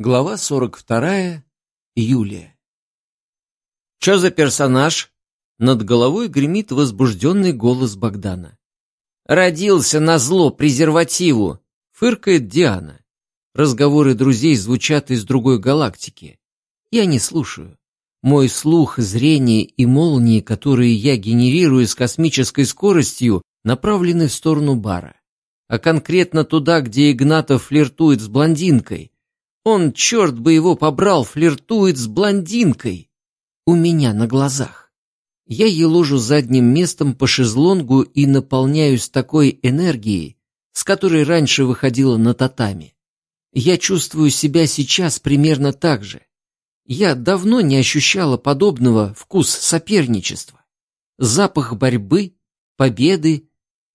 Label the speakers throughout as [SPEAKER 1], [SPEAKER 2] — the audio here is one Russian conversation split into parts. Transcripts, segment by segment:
[SPEAKER 1] Глава 42. Юлия. «Чё за персонаж?» Над головой гремит возбужденный голос Богдана. «Родился на зло презервативу!» — фыркает Диана. Разговоры друзей звучат из другой галактики. Я не слушаю. Мой слух, зрение и молнии, которые я генерирую с космической скоростью, направлены в сторону бара. А конкретно туда, где Игнатов флиртует с блондинкой — он, черт бы его побрал, флиртует с блондинкой. У меня на глазах. Я еложу задним местом по шезлонгу и наполняюсь такой энергией, с которой раньше выходила на татами. Я чувствую себя сейчас примерно так же. Я давно не ощущала подобного вкус соперничества. Запах борьбы, победы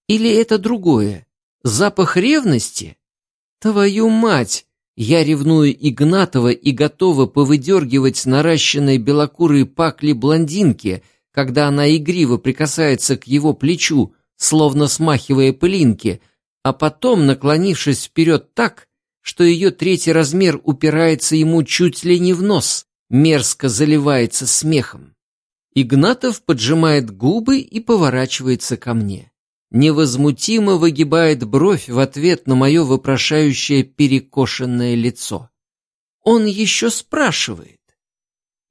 [SPEAKER 1] или это другое? Запах ревности? Твою мать! Я ревную Игнатова и готова повыдергивать наращенные белокурые пакли блондинки, когда она игриво прикасается к его плечу, словно смахивая пылинки, а потом, наклонившись вперед так, что ее третий размер упирается ему чуть ли не в нос, мерзко заливается смехом. Игнатов поджимает губы и поворачивается ко мне невозмутимо выгибает бровь в ответ на мое вопрошающее перекошенное лицо. Он еще спрашивает.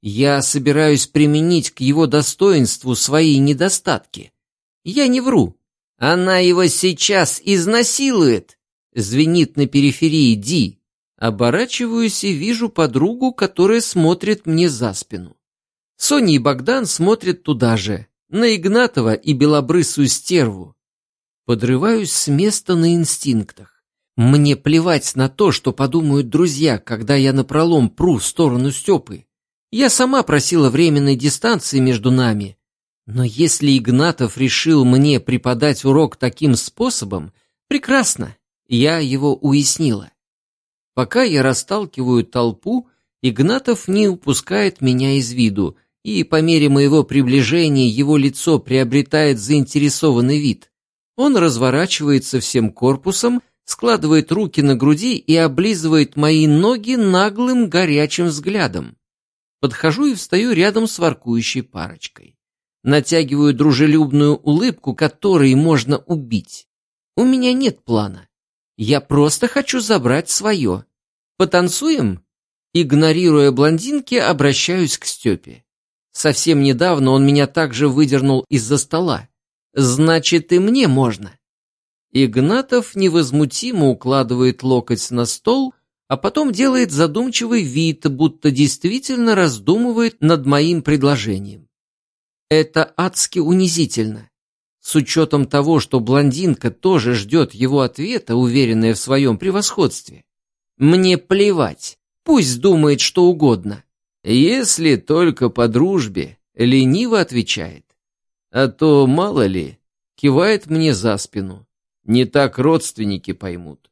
[SPEAKER 1] Я собираюсь применить к его достоинству свои недостатки. Я не вру. Она его сейчас изнасилует, звенит на периферии Ди. Оборачиваюсь и вижу подругу, которая смотрит мне за спину. Соня и Богдан смотрят туда же, на Игнатова и белобрысую стерву. Подрываюсь с места на инстинктах. Мне плевать на то, что подумают друзья, когда я напролом пру в сторону Степы. Я сама просила временной дистанции между нами. Но если Игнатов решил мне преподать урок таким способом, прекрасно, я его уяснила. Пока я расталкиваю толпу, Игнатов не упускает меня из виду, и по мере моего приближения его лицо приобретает заинтересованный вид. Он разворачивается всем корпусом, складывает руки на груди и облизывает мои ноги наглым горячим взглядом. Подхожу и встаю рядом с воркующей парочкой. Натягиваю дружелюбную улыбку, которой можно убить. У меня нет плана. Я просто хочу забрать свое. Потанцуем? Игнорируя блондинки, обращаюсь к Степе. Совсем недавно он меня также выдернул из-за стола. Значит, и мне можно. Игнатов невозмутимо укладывает локоть на стол, а потом делает задумчивый вид, будто действительно раздумывает над моим предложением. Это адски унизительно. С учетом того, что блондинка тоже ждет его ответа, уверенная в своем превосходстве. Мне плевать, пусть думает что угодно. Если только по дружбе, лениво отвечает. А то, мало ли, кивает мне за спину. Не так родственники поймут.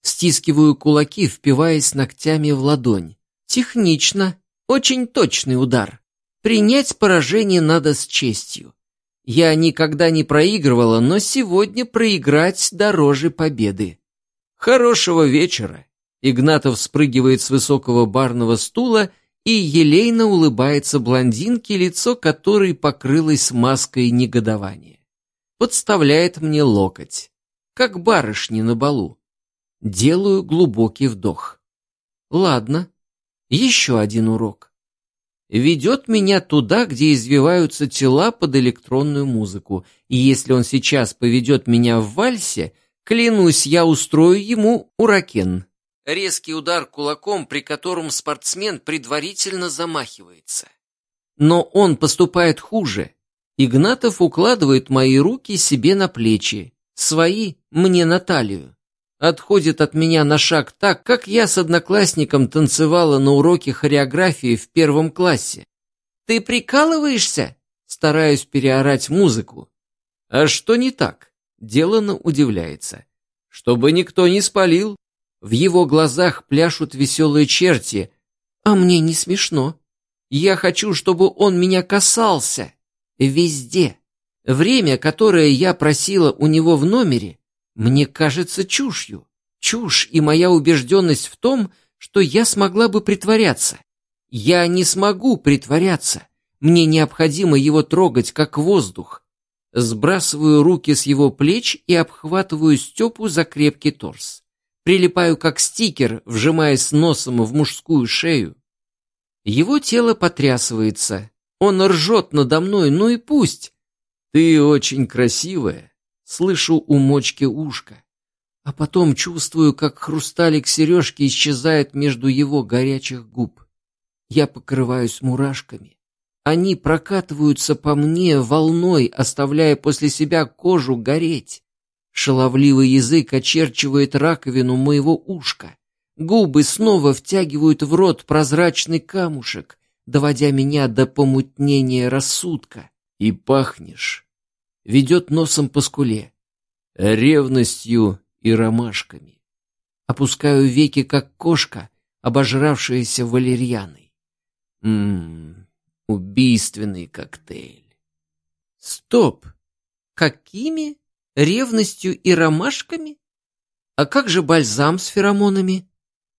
[SPEAKER 1] Стискиваю кулаки, впиваясь ногтями в ладонь. Технично, очень точный удар. Принять поражение надо с честью. Я никогда не проигрывала, но сегодня проиграть дороже победы. Хорошего вечера. Игнатов спрыгивает с высокого барного стула и елейно улыбается блондинке, лицо которой покрылось маской негодования. Подставляет мне локоть, как барышни на балу. Делаю глубокий вдох. Ладно, еще один урок. Ведет меня туда, где извиваются тела под электронную музыку, и если он сейчас поведет меня в вальсе, клянусь, я устрою ему уракен. Резкий удар кулаком, при котором спортсмен предварительно замахивается. Но он поступает хуже. Игнатов укладывает мои руки себе на плечи, свои мне на талию. Отходит от меня на шаг так, как я с одноклассником танцевала на уроке хореографии в первом классе. «Ты прикалываешься?» Стараюсь переорать музыку. «А что не так?» Делано удивляется. «Чтобы никто не спалил, в его глазах пляшут веселые черти, а мне не смешно. Я хочу, чтобы он меня касался. Везде. Время, которое я просила у него в номере, мне кажется чушью. Чушь и моя убежденность в том, что я смогла бы притворяться. Я не смогу притворяться. Мне необходимо его трогать, как воздух. Сбрасываю руки с его плеч и обхватываю Степу за крепкий торс. Прилипаю, как стикер, вжимаясь носом в мужскую шею. Его тело потрясывается. Он ржет надо мной, ну и пусть. Ты очень красивая. Слышу у мочки ушка. А потом чувствую, как хрусталик сережки исчезает между его горячих губ. Я покрываюсь мурашками. Они прокатываются по мне волной, оставляя после себя кожу гореть. Шаловливый язык очерчивает раковину моего ушка. Губы снова втягивают в рот прозрачный камушек, доводя меня до помутнения рассудка. И пахнешь. Ведет носом по скуле. Ревностью и ромашками. Опускаю веки, как кошка, обожравшаяся валерьяной. Ммм, убийственный коктейль. Стоп! Какими? Ревностью и ромашками? А как же бальзам с феромонами?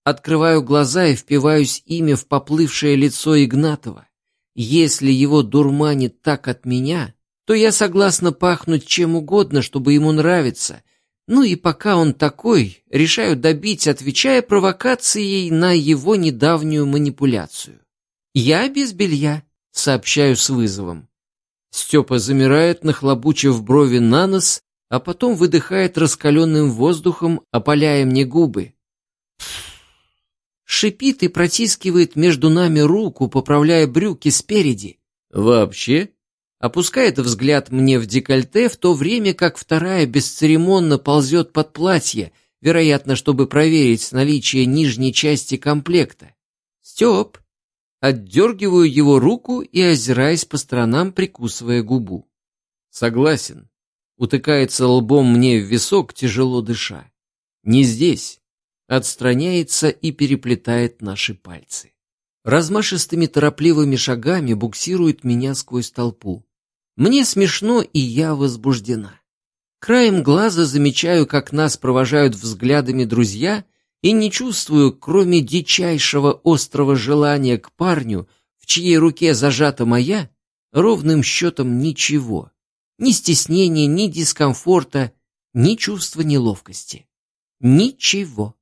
[SPEAKER 1] Открываю глаза и впиваюсь ими в поплывшее лицо Игнатова. Если его дурманит так от меня, то я согласна пахнуть чем угодно, чтобы ему нравиться. Ну и пока он такой, решаю добить, отвечая провокацией на его недавнюю манипуляцию. «Я без белья», — сообщаю с вызовом. Степа замирает, нахлобучив брови на нос, а потом выдыхает раскаленным воздухом, опаляя мне губы. Шипит и протискивает между нами руку, поправляя брюки спереди. Вообще? Опускает взгляд мне в декольте, в то время как вторая бесцеремонно ползет под платье, вероятно, чтобы проверить наличие нижней части комплекта. «Степ, Отдергиваю его руку и озираясь по сторонам, прикусывая губу. Согласен. Утыкается лбом мне в висок, тяжело дыша. Не здесь. Отстраняется и переплетает наши пальцы. Размашистыми торопливыми шагами буксирует меня сквозь толпу. Мне смешно, и я возбуждена. Краем глаза замечаю, как нас провожают взглядами друзья и не чувствую, кроме дичайшего острого желания к парню, в чьей руке зажата моя, ровным счетом ничего. Ни стеснения, ни дискомфорта, ни чувства неловкости. Ничего.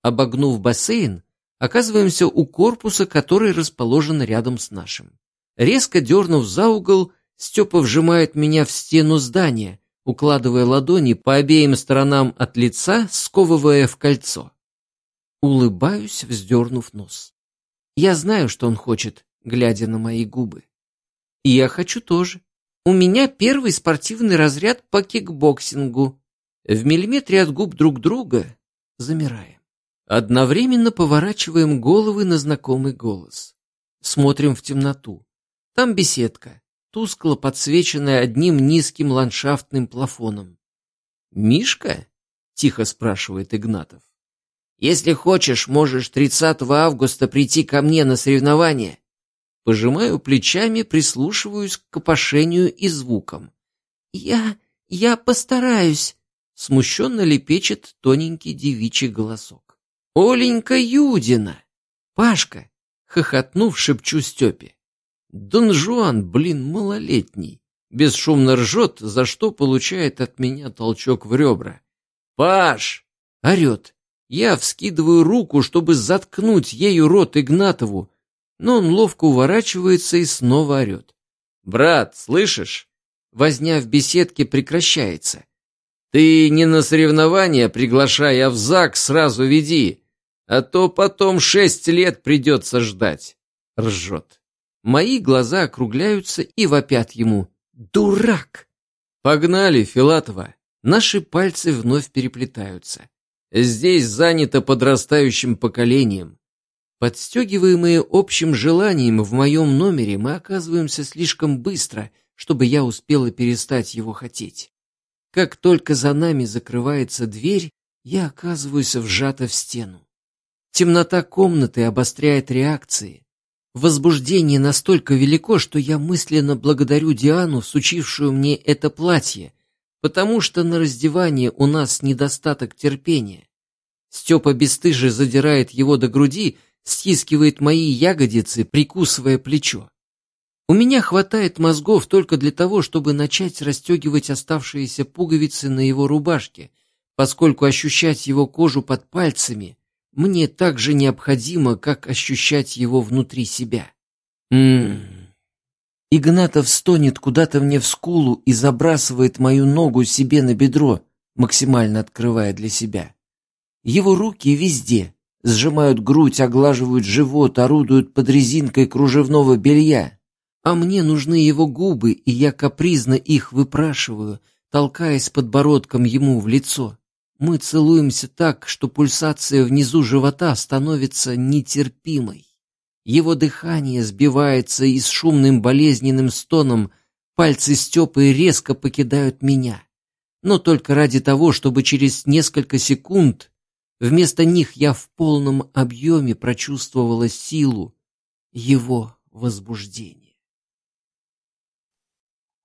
[SPEAKER 1] Обогнув бассейн, оказываемся у корпуса, который расположен рядом с нашим. Резко дернув за угол, Степа вжимает меня в стену здания, укладывая ладони по обеим сторонам от лица, сковывая в кольцо. Улыбаюсь, вздернув нос. Я знаю, что он хочет, глядя на мои губы. И я хочу тоже. У меня первый спортивный разряд по кикбоксингу. В миллиметре от губ друг друга замираем. Одновременно поворачиваем головы на знакомый голос. Смотрим в темноту. Там беседка тускло подсвеченная одним низким ландшафтным плафоном. «Мишка?» — тихо спрашивает Игнатов. «Если хочешь, можешь 30 августа прийти ко мне на соревнования». Пожимаю плечами, прислушиваюсь к копошению и звукам. «Я... я постараюсь», — смущенно лепечет тоненький девичий голосок. «Оленька Юдина!» «Пашка!» — хохотнув, шепчу Степе. Дон Жуан, блин, малолетний. Бесшумно ржет, за что получает от меня толчок в ребра. «Паш!» — орет. Я вскидываю руку, чтобы заткнуть ею рот Игнатову, но он ловко уворачивается и снова орет. «Брат, слышишь?» Возня в беседке прекращается. «Ты не на соревнования приглашай, а в ЗАГ сразу веди, а то потом шесть лет придется ждать», — ржет. Мои глаза округляются и вопят ему «Дурак!». Погнали, Филатова. Наши пальцы вновь переплетаются. Здесь занято подрастающим поколением. Подстегиваемые общим желанием в моем номере, мы оказываемся слишком быстро, чтобы я успела перестать его хотеть. Как только за нами закрывается дверь, я оказываюсь вжата в стену. Темнота комнаты обостряет реакции. Возбуждение настолько велико, что я мысленно благодарю Диану, сучившую мне это платье, потому что на раздевание у нас недостаток терпения. Степа бесстыже задирает его до груди, стискивает мои ягодицы, прикусывая плечо. У меня хватает мозгов только для того, чтобы начать расстегивать оставшиеся пуговицы на его рубашке, поскольку ощущать его кожу под пальцами мне так же необходимо, как ощущать его внутри себя. Ммм. Игнатов стонет куда-то мне в скулу и забрасывает мою ногу себе на бедро, максимально открывая для себя. Его руки везде, сжимают грудь, оглаживают живот, орудуют под резинкой кружевного белья а мне нужны его губы, и я капризно их выпрашиваю, толкаясь подбородком ему в лицо. Мы целуемся так, что пульсация внизу живота становится нетерпимой. Его дыхание сбивается и с шумным болезненным стоном пальцы Степы резко покидают меня. Но только ради того, чтобы через несколько секунд вместо них я в полном объеме прочувствовала силу его возбуждения.